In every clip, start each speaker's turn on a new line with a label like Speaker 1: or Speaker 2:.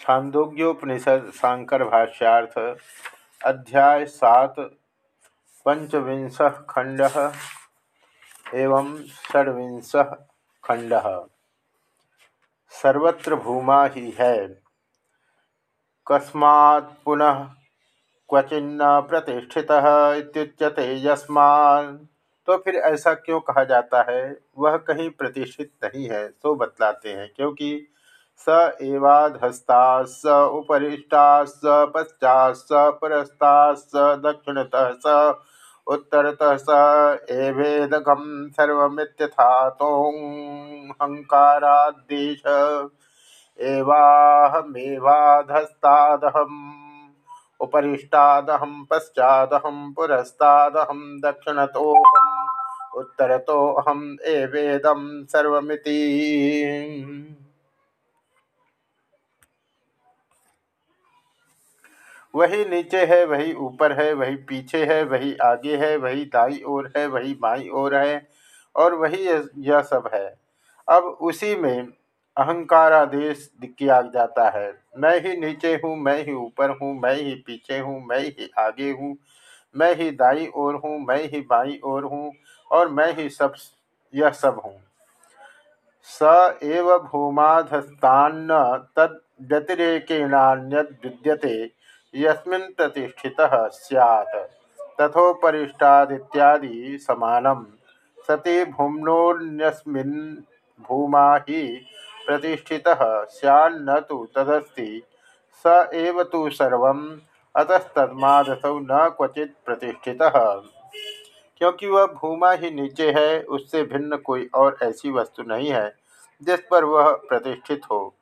Speaker 1: छांदोग्योपनिषद शांकर भाष्यार्थ, अध्याय सात, पंचविंश खंड एवं षड्विंश खंड। सर्वत्र भूमा ही है। कस्मात् पुनः क्वचिन्न प्रतिष्ठितः यस्मान्। तो फिर ऐसा क्यों कहा जाता है? वह कहीं प्रतिष्ठित नहीं है तो बतलाते हैं, क्योंकि स एवाधस्ता स उपरिष्टा स पश्चात स पुरस्ता स दक्षिणतः, स उत्तरतः, स एवेदकम सर्वमित्यथातोऽहङ्काराद्देश एवाहमेवाधस्तादहम्, उपरिष्टादहं पश्चादहं पुरस्तादहं दक्षिणतोऽहम् उत्तरतोऽहम् एवेदं सर्वमिति। वही नीचे है, वही ऊपर है, वही पीछे है, वही आगे है, वही दाई ओर है, वही बाई ओर है और वही यह सब है। अब उसी में अहंकारादेश किया जाता है। मैं ही नीचे हूँ, मैं ही ऊपर हूँ, मैं ही पीछे हूँ, मैं ही आगे हूँ, मैं ही दाई ओर हूँ, मैं ही बाई ओर हूँ और मैं ही सब, यह सब हूँ। स एव भूमाधस्तान्न तद व्यतिरेकेणान्यद् विद्यते यस्मिन् प्रतिष्ठितः स्यात्। तथोपरिष्टादित्यादि समानं सति भूम्नोऽन्यस्मिन् भूमा ही प्रतिष्ठितः स्यान्न तो तदस्ति। स एव तो सर्वम्। न क्वचित प्रतिष्ठितः। क्योंकि वह भूमा ही नीचे है, उससे भिन्न कोई और ऐसी वस्तु नहीं है, जिस पर वह प्रतिष्ठित हो।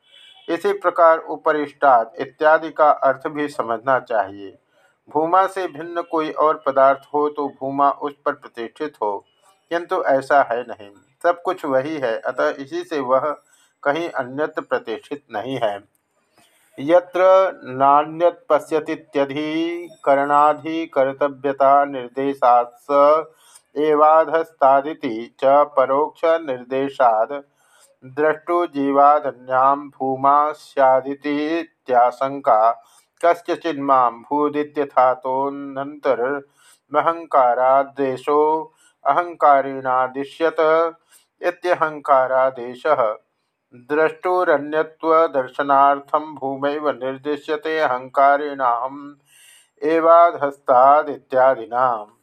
Speaker 1: इसी प्रकार उपरिष्टात इत्यादि का अर्थ भी समझना चाहिए। भूमा से भिन्न कोई और पदार्थ हो तो भूमा उस पर प्रतिष्ठित हो, किंतु ऐसा है नहीं। सब कुछ वही है, अतः इसी से वह कहीं अन्यत्र प्रतिष्ठित नहीं है। यत्र नान्यत पश्यतीत्यधिकरणाधिकर्तव्यता निर्देशात् स एवाधस्तादिति च परोक्ष निर्देशाद द्रष्टुजीवादन्यां भूमा स्यादितीत्याशंका कस्यचिन्मां भूदित्यथातोऽनन्तरमहङ्काराद्देशो अहङ्कारेणादिश्यत इत्यहङ्कारादेशः द्रष्टुरन्यत्वदर्शनार्थं भूमैव निर्दिश्यते अहङ्कारेणाहम् एवाधस्तादित्यादिनाम्।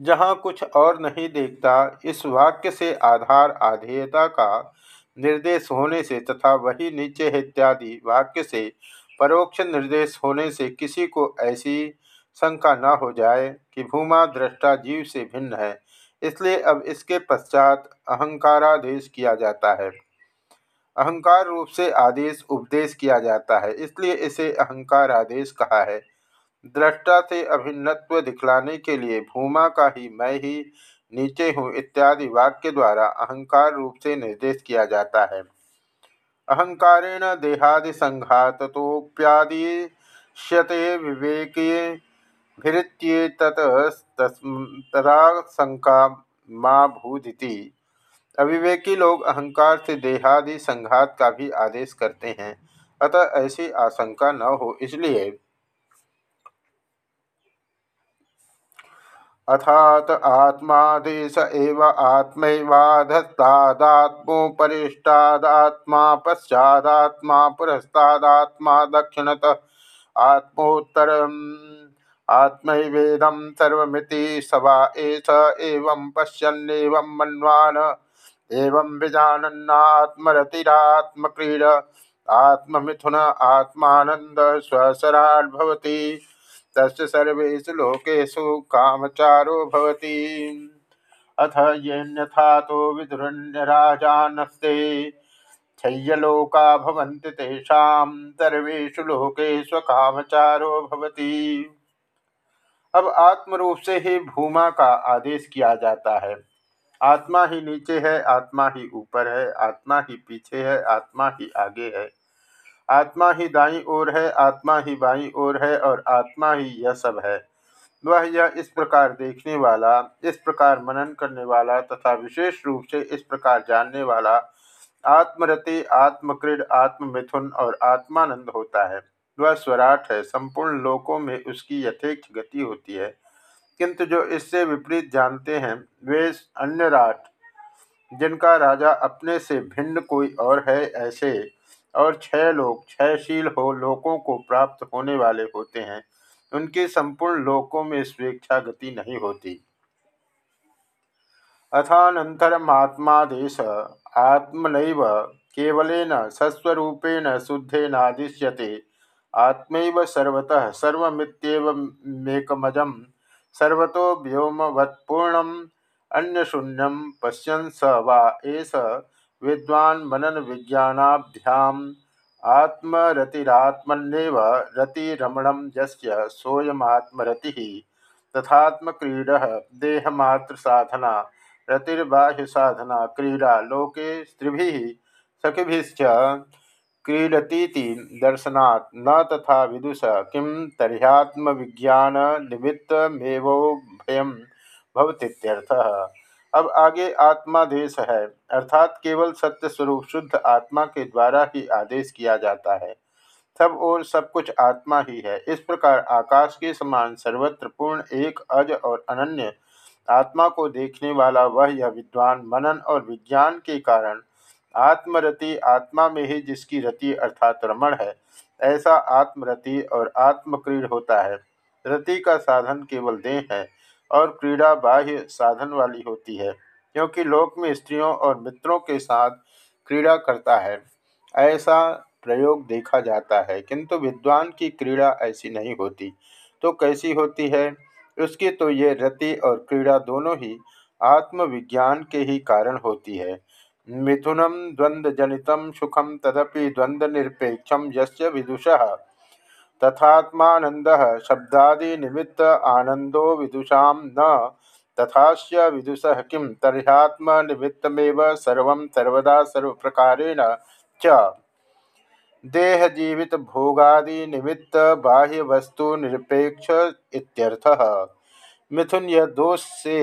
Speaker 1: जहाँ कुछ और नहीं देखता, इस वाक्य से आधार आधेयता का निर्देश होने से तथा वही नीचे इत्यादि वाक्य से परोक्ष निर्देश होने से किसी को ऐसी शंका न हो जाए कि भूमा दृष्टा जीव से भिन्न है। इसलिए अब इसके पश्चात अहंकारादेश किया जाता है। अहंकार रूप से आदेश उपदेश किया जाता है, इसलिए इसे अहंकार आदेश कहा है। दृष्टा से अभिन्नत्व दिखलाने के लिए भूमा का ही मैं ही नीचे हूँ इत्यादि वाक्य द्वारा अहंकार रूप से निर्देश किया जाता है। अहंकारेण देहादि संघात संघातोप्यादिश्यते विवेकीय भित्ये तदा शंका माँ भूदिति। अविवेकी लोग अहंकार से देहादि संघात का भी आदेश करते हैं, अतः ऐसी आशंका न हो, इसलिए अथात आत्मादेश एव आत्मैवाधस्तादात्मोपरिष्टादात्मा पश्चादात्मा पुरस्तादात्मा दक्षिणत आत्मोत्तर आत्मैवेदं सर्वमिति सवा एष एवं पश्यन्नेवं मन्वान। एवं विजानन्नात्मरतिरात्मक्रीड। आत्ममिथुन आत्मानन्द स्वसराड् तस्य सर्वेषु कामचारो भवति। अथ येन्यथा तो विदुरन्यराजानस्ते। छय्यलोका भवन्ति तेषां कामचारो भवति। अब आत्म रूप से ही भूमा का आदेश किया जाता है। आत्मा ही नीचे है, आत्मा ही ऊपर है, आत्मा ही पीछे है, आत्मा ही आगे है। आत्मा ही दाई ओर है, आत्मा ही बाई ओर है और आत्मा ही यह सब है। वह यह इस प्रकार देखने वाला, इस प्रकार मनन करने वाला तथा विशेष रूप से इस प्रकार जानने वाला आत्मरति आत्मक्रीड आत्ममिथुन और आत्मानंद होता है। वह स्वराट है, संपूर्ण लोकों में उसकी यथेक्ष गति होती है। किंतु जो इससे विपरीत जानते हैं, वे अन्य राट जिनका राजा अपने से भिन्न कोई और है, ऐसे और छह लोग क्षयशील हो लोकों को प्राप्त होने वाले होते हैं। उनके संपूर्ण लोकों में स्वेच्छा गति नहीं होती। अथानन्तरमात्मादेश आत्मन केवलेन, सस्वरूपेण शुद्धेनादिश्यते। आत्मैव सर्वतः सर्वमित्येवमेकमजं सर्वतो व्योमवत्पूर्णम् अन्यशून्यं पश्यन् स वा एष विद्वान् मननविज्ञानाभ्याम् आत्मरतिरात्मन्नेव रतिरमणं यस्य सोऽयमात्मरतिः। तथात्मक्रीडः देहमात्रसाधना रतिर्बाह्य साधना क्रीडा लोके स्त्रि सखिभिश्च क्रीडती दर्शनात्। न तथा विदुष किं तर्ह्यात्म विज्ञान निमित्तमेवोभयम भवतीत्यर्थः अब आगे आत्मादेश है, अर्थात केवल सत्य स्वरूप शुद्ध आत्मा के द्वारा ही आदेश किया जाता है। सब और सब कुछ आत्मा ही है। इस प्रकार आकाश के समान सर्वत्र पूर्ण, एक, अज और अनन्य आत्मा को देखने वाला वह यह विद्वान मनन और विज्ञान के कारण आत्मरति आत्मा में ही जिसकी रति अर्थात रमण है, ऐसा आत्मरति और आत्मक्रीड होता है। रति का साधन केवल देह है और क्रीड़ा बाह्य साधन वाली होती है, क्योंकि लोक में स्त्रियों और मित्रों के साथ क्रीड़ा करता है। ऐसा प्रयोग देखा जाता है, किंतु विद्वान की क्रीड़ा ऐसी नहीं होती। तो कैसी होती है? उसकी तो ये रति और क्रीड़ा दोनों ही आत्मविज्ञान के ही कारण होती है। मिथुनम जनित सुखम तदपि द्वंद्व निरपेक्षम यस्य विदुषः। तथात्मानंद शब्दादि निमित्त आनंदो विदुषा न। तथास्य विदुष किं? तर्ह्यात्म निमित्तमेव सर्व सर्वदा सर्व प्रकारेण च। देह जीवित भोगादि निमित्त बाह्य वस्तु निरपेक्ष इत्यर्थः। मिथुन यह दोष से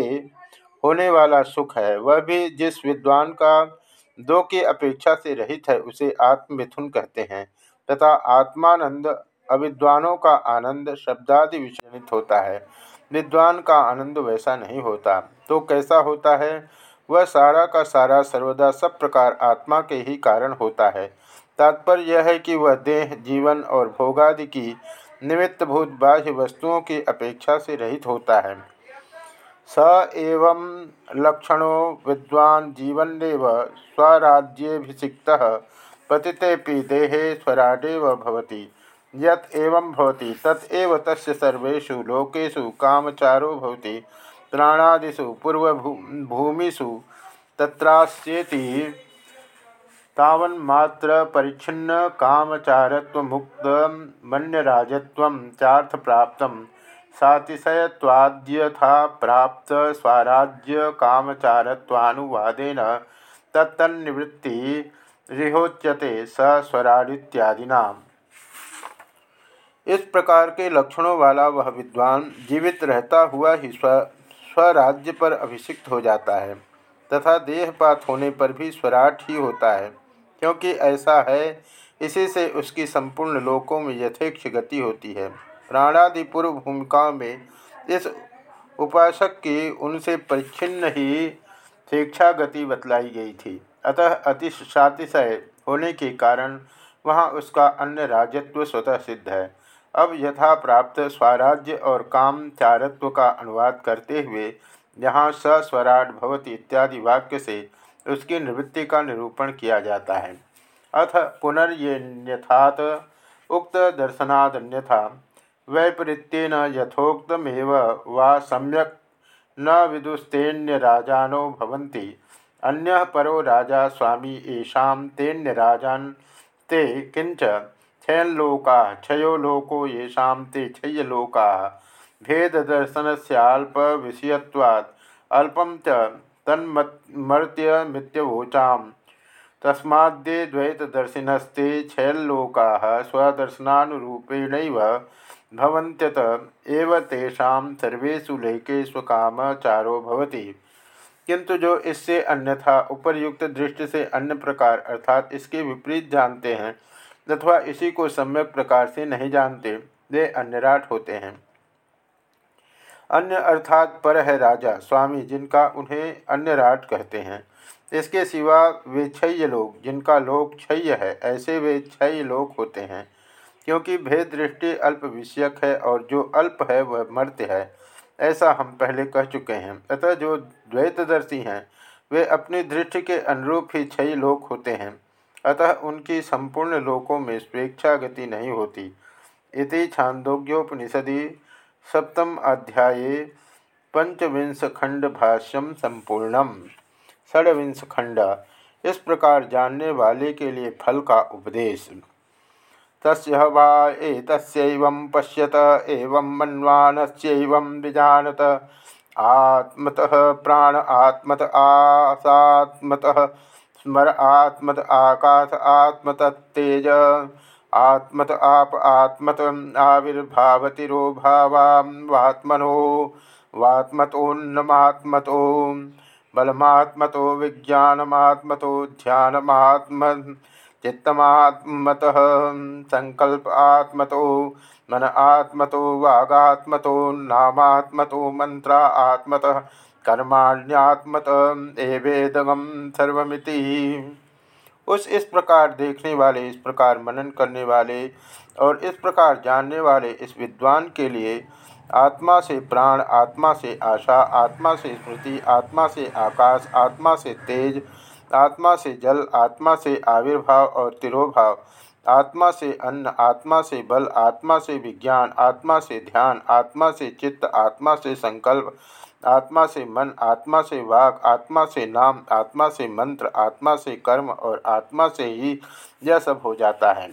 Speaker 1: होने वाला सुख है। वह भी जिस विद्वान का दो की अपेक्षा से रहित है, उसे आत्ममिथुन कहते हैं। तथा आत्मानंद अविद्वानों का आनंद शब्दादि विचलित होता है। विद्वान का आनंद वैसा नहीं होता। तो कैसा होता है? वह सारा का सारा सर्वदा सब प्रकार आत्मा के ही कारण होता है। तात्पर्य यह है कि वह देह, जीवन और भोगादि की निमित्तभूत बाह्य वस्तुओं की अपेक्षा से रहित होता है। स एवं लक्षणों विद्वान जीवन जीवनेव स्वराज्यभिषिक्त पतितेपि देहे स्वराडेव भवति। यत एवं भवति, तत तस्य सर्वेषु लोकेषु कामचारो भवति। प्राणादिषु, पूर्वभूमिषु तत्रास्येति तावन्मात्र परिच्छिन्न कामचारत्वमुक्त मन्यराजत्व चार्थ प्राप्त सातिशयवाद्यथा प्राप्त स्वराज्य कामचारत्वानुवादेन तत्तन्निवृत्ति रिहोच्यते स स्वराडित्यादिना इस प्रकार के लक्षणों वाला वह विद्वान जीवित रहता हुआ ही स्व, स्वराज्य पर अभिषिक्त हो जाता है, तथा देहपात होने पर भी स्वराट ही होता है, क्योंकि ऐसा है, इसी से उसकी संपूर्ण लोकों में यथेक्ष गति होती है। प्राणादि पूर्व भूमिकाओं में इस उपासक की उनसे परिच्छिन्न ही शिक्षा गति बतलाई गई थी। अतः अतिशातिशय होने के कारण वहाँ उसका अन्य राजत्व स्वतः सिद्ध है। अब यथा प्राप्त स्वराज्य और काम चारत्व का अनुवाद करते हुए यहाँ सस्वराट भवती इत्यादि वाक्य से उसकी निवृत्ति का निरूपण किया जाता है। अथ पुनर्यथात उक्त दर्शनादन्यथा वैपरीत्यन यथोक्तमेव वा सम्यक न विदुस्तेन्यराजानो भवन्ति। अन्य परो राजा स्वामी येषां तेन्यराजान ते किंच क्षयलोका क्षयो लोको येषां ते क्षयलोका भेददर्शन से विषयत्वात् अल्पम च तन्मर्त्यमित्यवोचां तस्माद्दे द्वैतदर्शिनस्ते छैल्लोकाः स्वदर्शनानुरूपेणैव भवन्त्यत एव तेषां सर्वेषु लेकेष्वकामचारो भवति। किंतु जो इससे अन्यथा उपरयुक्त दृष्टि से अन्य प्रकार अर्थात इसके विपरीत जानते हैं अथवा इसी को सम्यक प्रकार से नहीं जानते, वे अन्यराट होते हैं। अन्य अर्थात पर है राजा, स्वामी, जिनका उन्हें अन्य राट कहते हैं। इसके सिवा वे क्षय लोग जिनका लोक क्षय है, ऐसे वे क्षय लोक होते हैं, क्योंकि भेद दृष्टि अल्प विषयक है और जो अल्प है, वह मर्त्य है। ऐसा हम पहले कह चुके हैं। अतः जो द्वैतदर्शी हैं, वे अपनी दृष्टि के अनुरूप ही छई लोक होते हैं। अतः उनकी संपूर्ण लोकों में स्वेच्छा गति नहीं होती। इति छांदोग्योपनिषदि सप्तम अध्याये पंचविंश खंड भाष्यम संपूर्णम। षडविंश खंड। इस प्रकार जानने वाले के लिए फल का उपदेश। तस्य वा पश्यत, एवं मन्वानस्यैवं विजानत। आत्मतः प्राण आत्मत आसात्मतः स्मर आत्मत आकाश आत्मतत्तेज आत्मत आप आत्मत आविर्भावतिरो भावात्मनो वात्मतोन्नमात्मतो बलमात्मतो विज्ञानमात्मतो ध्यानमात्म चित्तमात्मत। संकल्प आत्मतो मन आत्मतो वागात्मतो नामात्मतो मंत्रा आत्मत। कर्माण्यात्मत एवेदगम सर्वमिति उस इस प्रकार देखने वाले इस प्रकार मनन करने वाले और इस प्रकार जानने वाले इस विद्वान के लिए आत्मा से प्राण आत्मा से आशा आत्मा से स्मृति आत्मा से आकाश आत्मा से तेज आत्मा से जल आत्मा से आविर्भाव और तिरोभाव आत्मा से अन्न आत्मा से बल आत्मा से विज्ञान आत्मा से ध्यान आत्मा से चित्त आत्मा से संकल्प आत्मा से मन, आत्मा से वाक, आत्मा से नाम, आत्मा से मंत्र, आत्मा से कर्म और आत्मा से ही यह सब हो जाता है।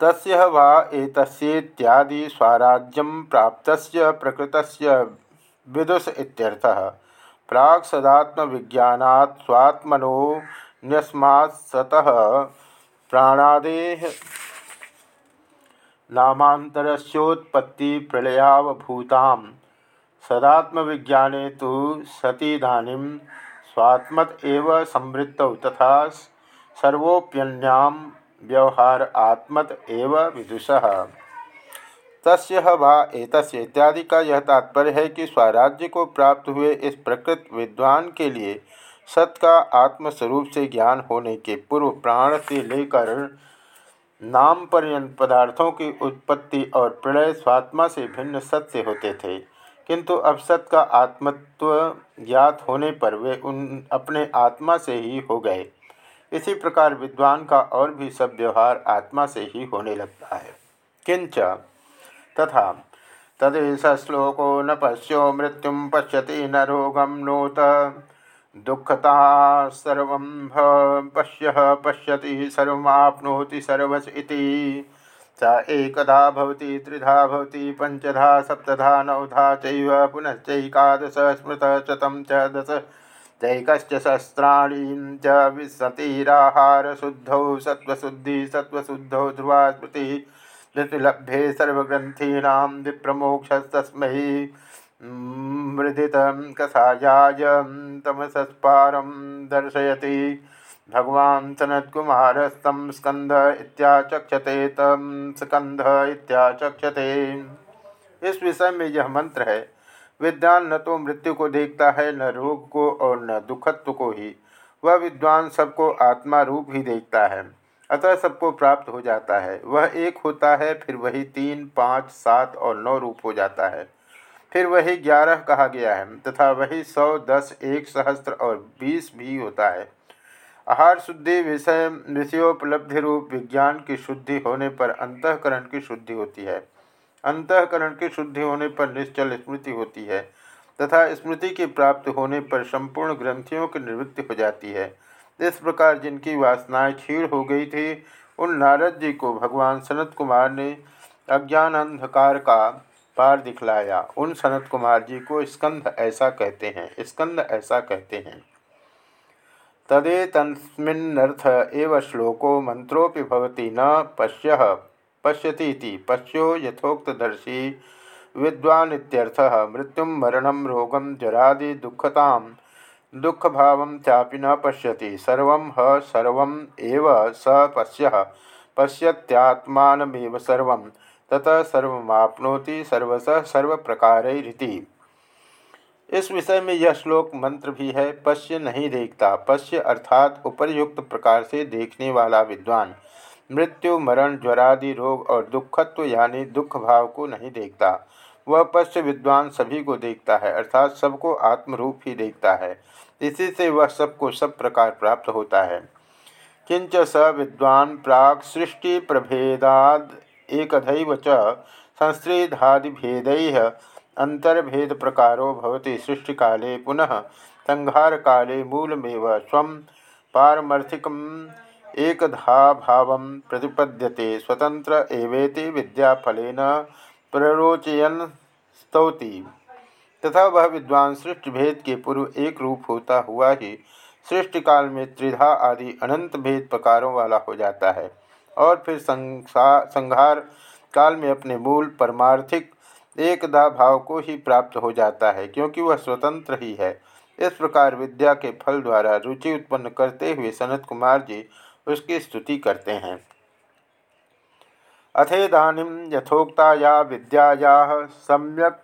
Speaker 1: तस्य वा एतस्येत्यादि स्वराज्यं प्राप्तस्य प्रकृतस्य विदुष इत्यर्थः। प्राक् सदात्मविज्ञानात् स्वात्मनो न्यस्मात् सतः प्राणादेः नामांतरस्योत्पत्ति प्रलयावभूतां सदात्मविज्ञाने तो सतीदानीं स्वात्मत एव संवृत्तौ तथा सर्वोप्यन्यां व्यवहार आत्मत एव विदुषः। तस्य वा एतस्य इत्यादि का यह तात्पर्य है कि स्वराज्य को प्राप्त हुए इस प्रकृत विद्वान के लिए सत का आत्मस्वरूप से ज्ञान होने के पूर्व प्राण से लेकर नाम पर्यंत पदार्थों की उत्पत्ति और प्रलय स्वात्मा से भिन्न सत से होते थे, किंतु अब सत का आत्मत्व ज्ञात होने पर वे उन, अपने आत्मा से ही हो गए। इसी प्रकार विद्वान का और भी सब व्यवहार आत्मा से ही होने लगता है। किंच तथा तदेश श्लोको न पश्यो मृत्यु पश्यति न रोगम नोत दुखता सर्व पश्य, पश्यति सर्वप्नोति सर्वस स एकधा भवति, त्रिधा भवति पंचधा सप्तधा, नवधा, चैव पुनश्चैकादश, स्मृत शतं च दश। चैकश्च सहस्राणि च विंशतिराहारशुद्धौ सत्त्वशुद्धिः, सत्त्वशुद्धौ ध्रुवा स्मृतिः। धृतिलभ्ये सर्वग्रंथीना विप्रमोक्षस्तस्म। मृदित कषायाय तमसस्पारम दर्शयति। भगवान सनत्कुमारस्तम स्कंध इत्याचक्षते तम स्कंध इत्याचक्षते। इस विषय में यह मंत्र है, विद्वान न तो मृत्यु को देखता है, न रोग को और न दुखत्व को ही। वह विद्वान सबको आत्मा रूप ही देखता है, अतः सबको प्राप्त हो जाता है। वह एक होता है, फिर वही तीन, पाँच, सात और नौ रूप हो जाता है। फिर वही ग्यारह कहा गया है, तथा वही सौ, दस, एक सहस्त्र और बीस भी होता है। आहार शुद्धि विषय, विषयोपलब्धि रूप, विज्ञान की शुद्धि होने पर अंतकरण की शुद्धि होती है। अंतकरण की शुद्धि होने पर निश्चल स्मृति होती है, तथा स्मृति की प्राप्त होने पर संपूर्ण ग्रंथियों की निवृत्ति हो जाती है। इस प्रकार जिनकी वासनाएँ क्षीण हो गई थी, उन नारद जी को भगवान सनत कुमार ने अज्ञान अंधकार का पार दिखलाया। उन सनत कुमार जी को स्कंद ऐसा कहते हैं, स्कंद ऐसा कहते हैं। तदे तस्मिन्नर्थ एव श्लोको मंत्रोपि न पश्य पश्यती पश्यो यथोक्तदर्शी विद्वानित्यर्थः, मृत्यु मरण रोगम जरादि दुखता दुख भाव चापि न पश्यति, सर्व ह सर्व स पश्य, पश्यत्यात्मानमेव सर्व ततः सर्वमाप्नोति सर्वश सर्व प्रकारिति इस विषय में यह श्लोक मंत्र भी है, पश्य नहीं देखता, पश्य अर्थात उपरयुक्त प्रकार से देखने वाला विद्वान। मृत्यु, मरण, ज्वरादि रोग और दुखत्व यानी दुख भाव को नहीं देखता। वह पश्य विद्वान सभी को देखता है, अर्थात सबको आत्मरूप ही देखता है। इसी से वह सबको सब प्रकार प्राप्त होता है। किंच स विद्वान प्राग सृष्टि प्रभेदाद एकधैव च अंतर्भेद प्रकारो भवति सृष्टि काले पुनः संहार काले मूलमेव स्व पारमर्थिकम एकधा भाव प्रतिपद्यते स्वतंत्र एवेति विद्याफलेन प्ररोचयन स्तौति तथा वह विद्वान सृष्टि भेद के पूर्व एक रूप होता हुआ ही सृष्टि काल में त्रिधा आदि अनंत भेद प्रकारों वाला हो जाता है। और फिर संहार काल में अपने मूल परमार्थिक एकदा भाव को ही प्राप्त हो जाता है, क्योंकि वह स्वतंत्र ही है। इस प्रकार विद्या के फल द्वारा रुचि उत्पन्न करते हुए सनत कुमार जी उसकी स्तुति करते हैं। अथेदानी यथोक्ता या विद्याया सम्यक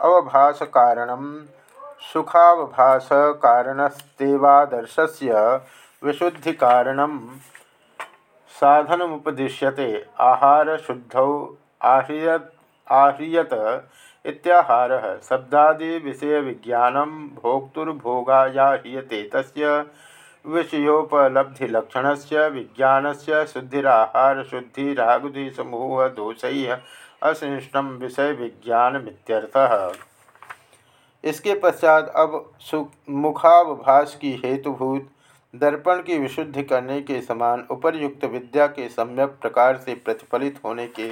Speaker 1: अवभाष कारण सुखावभास कारणस्तेवादर्श से विशुद्धि कारण साधनमुपदिश्यते। आहार शुद्ध आह्रियत आह्रियत इत्याहार। शब्दादि विषय विज्ञान भोक्तुर्भोगायाह्रियते। तस्य विषयोपलब्धिलक्षण से विज्ञान से शुद्धिराहार शुद्धि समूह दोष अशिष्टम विषय विज्ञान इसके पश्चात अब मुखावभास की हेतुभूत दर्पण की विशुद्धि करने के समान उपरयुक्त विद्या के सम्यक प्रकार से प्रतिफलित होने के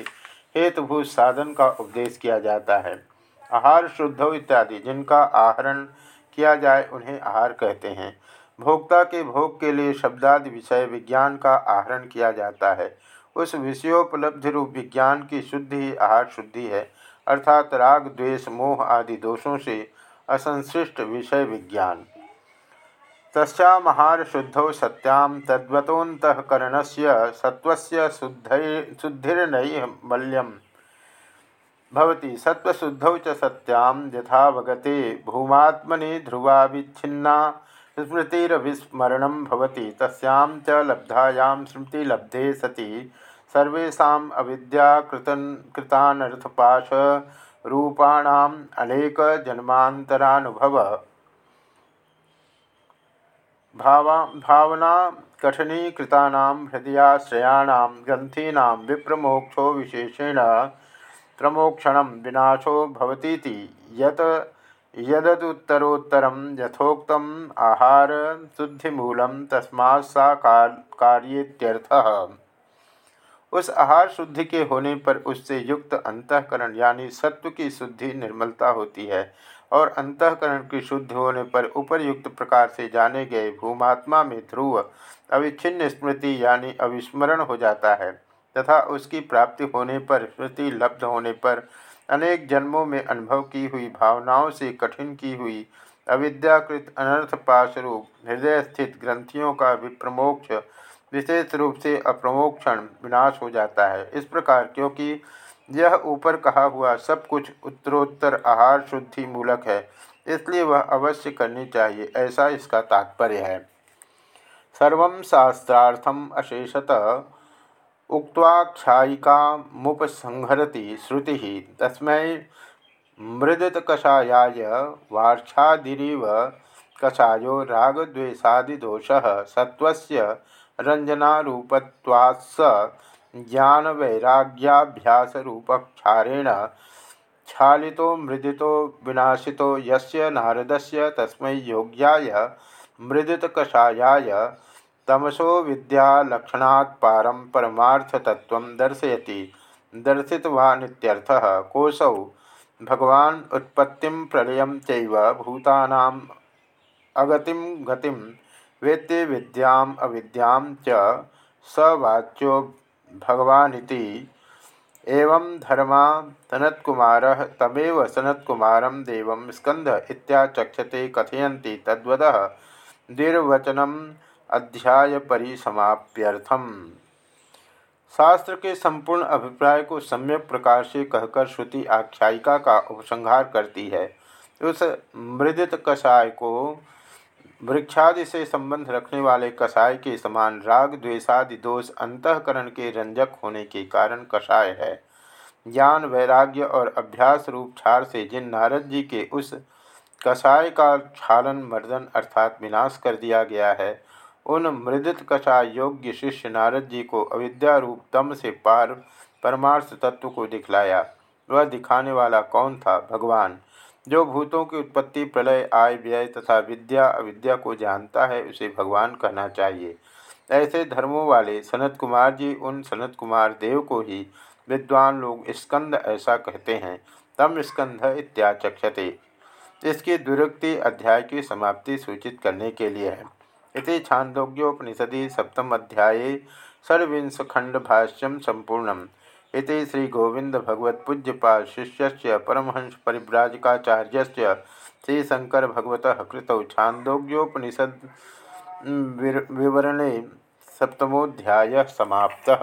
Speaker 1: हेतुभूत साधन का उपदेश किया जाता है। आहार शुद्ध इत्यादि, जिनका आहरण किया जाए उन्हें आहार कहते हैं। भोक्ता के भोग के लिए शब्दादि विषय विज्ञान का आहरण किया जाता है। उस विषयोपलब्धि रूप विज्ञान की शुद्धि ही आहार शुद्धि है, अर्थात राग, द्वेष, मोह आदि दोषों से असंश्लिष्ट विषय विज्ञान। तस्या महार शुद्धौ सत्यां तद्वतोन्तकरण से सत्व शुद्धिर्नैर्मल्यम। भवति सत्वशुद्धौ सत्यां यथावगते भूमात्मनि ध्रुवा विच्छिन्ना होती तस्यां च लब्धायां स्मृतिलब्धे सति। सर्वेशा अविद्याकृतानर्थपाशरूपाणाम् अनेकजन्मान्तरानुभव भावा, भावना कठिनीकृतानां, हृदयाश्रयाणां ग्रंथीना विप्रमोक्षो विशेषेण प्रमोक्षण विनाशो भवतीति यत् यदुत्तरोत्तर यथोक्त आहार शुद्धिमूल तस्मा सा कार्येत्यर्थः। उस आहार शुद्धि के होने पर उससे युक्त अंतकरण यानी सत्व की शुद्धि निर्मलता होती है। और अंतकरण की शुद्ध होने पर उपरयुक्त प्रकार से जाने गए भूमात्मा में ध्रुव अविच्छिन्न स्मृति यानी अविस्मरण हो जाता है तथा उसकी प्राप्ति होने पर स्मृति लब्ध होने पर अनेक जन्मों में अनुभव की हुई भावनाओं से कठिन की हुई अविद्याकृत अनर्थ पाशरूप हृदय स्थित ग्रंथियों का विप्रमोक्ष विशेष रूप से अप्रमोक्षण विनाश हो जाता है। इस प्रकार क्योंकि यह ऊपर कहा हुआ सब कुछ उत्तरोत्तर आहार शुद्धि मूलक है, इसलिए वह अवश्य करनी चाहिए, ऐसा इसका तात्पर्य है। सर्व शास्त्रार्थम अशेषतः उक्वाख्यायिका मुपसंहरती श्रुति, तस्म मृदतकषायाय वार्छादिव कषायो रागद्वेषादिदोष सत्वस्य रंजनारूपत्वात्स ज्ञान वैराग्याभ्यासरूपक्षारेण क्षालितो, मृदितो, विनाशितो, यस्य नारदस्य तस्मै योग्याय, मृदितकषायाय, तमसो विद्यालक्षणात् पारं परमार्थतत्त्व दर्शयति। दर्शितवानित्यर्थः कोसौ भगवान् उत्पत्तिं प्रलयं चैव भूतानाम् अगतिं गतिं वेत्ते विद्याम् अविद्यां च स वाच्यो भगवानिति एवं धर्मा सनत्कुमार तमेव सनत्कुमार देव स्कंद इत्याचक्षते कथयन्ति तद्वद दीर्वचनम अध्याय परिसमाप्यर्थम शास्त्र के संपूर्ण अभिप्राय को सम्यक प्रकार से कहकर श्रुति आख्यायिका का उपसंहार करती है। उस मृदित कषाय को वृक्षादि से संबंध रखने वाले कषाय के समान राग, द्वेषादि दोष अंतकरण के रंजक होने के कारण कषाय है। ज्ञान, वैराग्य और अभ्यास रूप छार से जिन नारद जी के उस कषाय का क्षालन मर्दन अर्थात विनाश कर दिया गया है, उन मृदित कषाय योग्य शिष्य नारद जी को अविद्या रूप तम से पार परमार्थ तत्व को दिखलाया। वह दिखाने वाला कौन था? भगवान। जो भूतों की उत्पत्ति, प्रलय, आय, व्यय तथा विद्या, अविद्या को जानता है, उसे भगवान कहना चाहिए। ऐसे धर्मों वाले सनत कुमार जी उन सनत कुमार देव को ही विद्वान लोग स्कंद ऐसा कहते हैं, तम स्कंध इत्याचक्षते। इसकी दुरुक्ति अध्याय की समाप्ति सूचित करने के लिए है। इति छांदोग्योपनिषदि सप्तम अध्याये षड्विंश संपूर्णम। इति श्री गोविंद भगवत पूज्यपाल शिष्य परमहंस परिव्राजकाचार्य श्री शंकर भगवत कृत छांदोग्योपनिषद विवरणे सप्तमोध्याय समाप्तः।